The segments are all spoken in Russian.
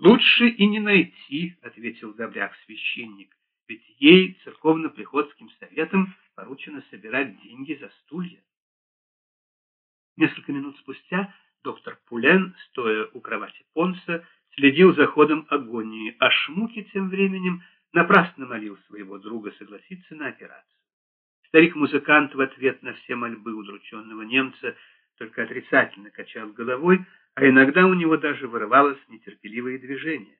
Лучше и не найти, ответил добряк-священник, ведь ей церковно-приходским советом поручено собирать деньги за стулья. Несколько минут спустя доктор Пулен, стоя у кровати Понса, следил за ходом агонии, а Шмуки тем временем напрасно молил своего друга согласиться на операцию. Старик-музыкант в ответ на все мольбы удрученного немца только отрицательно качал головой, а иногда у него даже вырывалось нетерпеливое движение.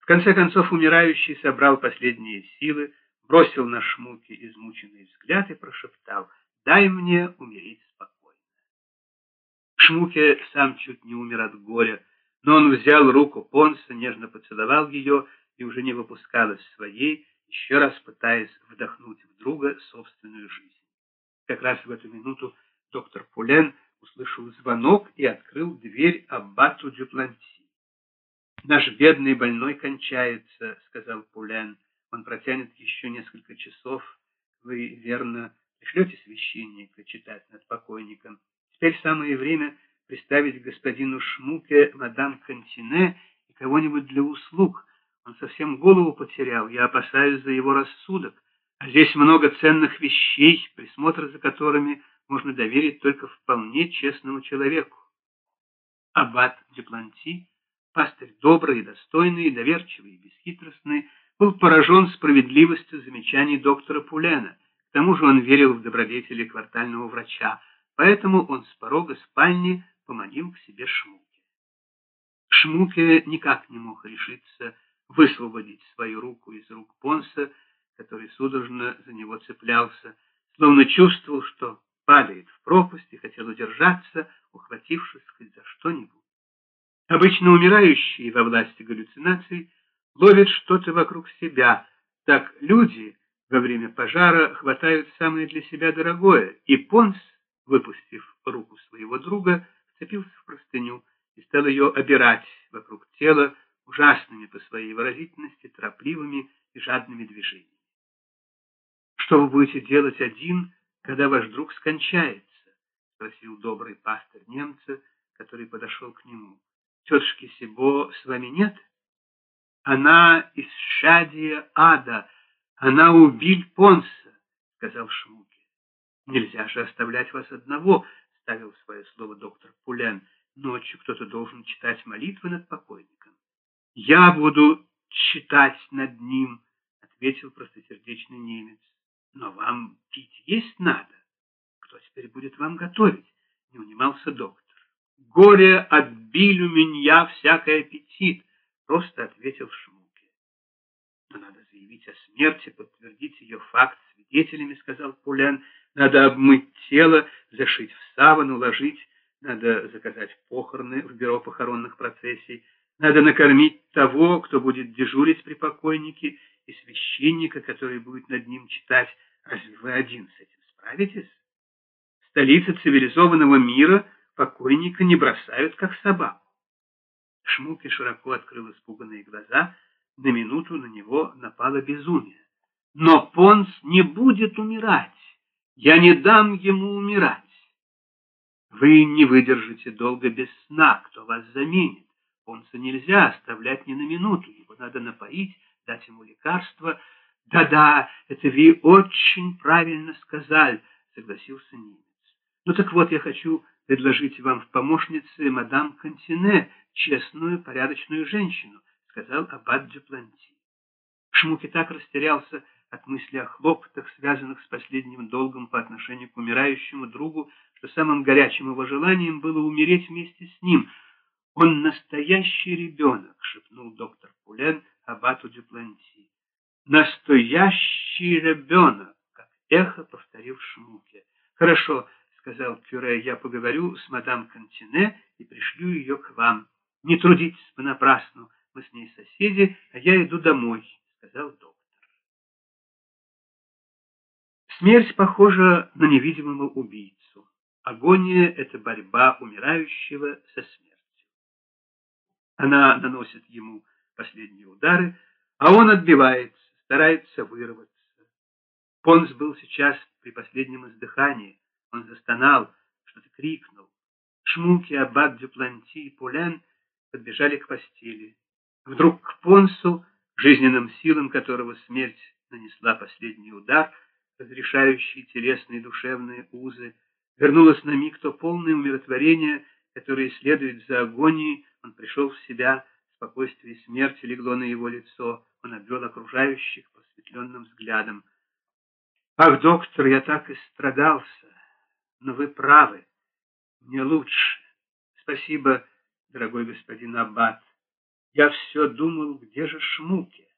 В конце концов умирающий собрал последние силы, бросил на Шмуки измученный взгляд и прошептал «Дай мне умереть спокойно». Шмуке сам чуть не умер от горя, но он взял руку Понса, нежно поцеловал ее и уже не выпускал из своей, еще раз пытаясь вдохнуть в друга собственную жизнь. Как раз в эту минуту доктор Пулен услышал звонок и открыл дверь аббату Дюпланти. «Наш бедный больной кончается», — сказал Пулен. «Он протянет еще несколько часов. Вы, верно, пришлете священника читать над покойником. Теперь самое время приставить господину Шмуке мадам Кантине и кого-нибудь для услуг. Он совсем голову потерял, я опасаюсь за его рассудок. А здесь много ценных вещей, присмотр за которыми можно доверить только вполне честному человеку. Аббат Депланти, пастырь добрый и достойный, доверчивый и бесхитростный, был поражен справедливостью замечаний доктора Пулена. К тому же он верил в добродетели квартального врача, поэтому он с порога спальни поманил к себе Шмуке. Шмуке никак не мог решиться высвободить свою руку из рук Понса, который судорожно за него цеплялся, словно чувствовал, что падает в пропасть и хотел удержаться, ухватившись за что-нибудь. Обычно умирающие во власти галлюцинаций ловят что-то вокруг себя, так люди во время пожара хватают самое для себя дорогое, и Понс, выпустив руку своего друга, вцепился в простыню и стал ее обирать вокруг тела ужасными по своей выразительности, торопливыми и жадными движениями. «Что вы будете делать один?» Когда ваш друг скончается? — спросил добрый пастырь немца, который подошел к нему. — Тетушки Сибо с вами нет? — Она из Шадия ада, она убиль Понса, — сказал Шмуке. — Нельзя же оставлять вас одного, — ставил свое слово доктор Пулян. Ночью кто-то должен читать молитвы над покойником. — Я буду читать над ним, — ответил простосердечный немец. Но вам пить есть надо. Кто теперь будет вам готовить? Не унимался доктор. Горе отбили у меня всякий аппетит, просто ответил Шмуке. Но надо заявить о смерти, подтвердить ее факт свидетелями, сказал Пулян. Надо обмыть тело, зашить в саван, уложить. Надо заказать похороны в бюро похоронных процессий. Надо накормить того, кто будет дежурить при покойнике, и священника, который будет над ним читать. Разве вы один с этим справитесь? Столица цивилизованного мира покойника не бросают, как собаку. Шмуки широко открыл испуганные глаза. На минуту на него напало безумие. Но Понс не будет умирать. Я не дам ему умирать. Вы не выдержите долго без сна, кто вас заменит. Понса нельзя оставлять ни на минуту, его надо напоить, дать ему лекарство. Да-да, это вы очень правильно сказали, согласился немец. Ну так вот, я хочу предложить вам в помощнице мадам Кантине, честную, порядочную женщину, сказал аббат Дюпланти. Шмуки так растерялся от мысли о хлопотах, связанных с последним долгом по отношению к умирающему другу, что самым горячим его желанием было умереть вместе с ним. «Он настоящий ребенок», — шепнул доктор Пулен аббату Дюпланти. «Настоящий ребенок», — как эхо повторил Шмуке. «Хорошо», — сказал Кюре, — «я поговорю с мадам Кантине и пришлю ее к вам. Не трудитесь понапрасну, мы с ней соседи, а я иду домой», — сказал доктор. Смерть похожа на невидимого убийцу. Агония — это борьба умирающего со смертью. Она наносит ему последние удары, а он отбивается, старается вырваться. Понс был сейчас при последнем издыхании. Он застонал, что-то крикнул. Шмуки, Аббат, Дюпланти и Пулен подбежали к постели. Вдруг к Понсу, жизненным силам которого смерть нанесла последний удар, разрешающий телесные и душевные узы, вернулось на миг то полное умиротворение, которое следует за агонией, он пришел в себя, спокойствие смерти легло на его лицо, он обвел окружающих просветленным взглядом. «Ах, доктор, я так и страдался, но вы правы, мне лучше. Спасибо, дорогой господин Аббат. Я все думал, где же Шмуке?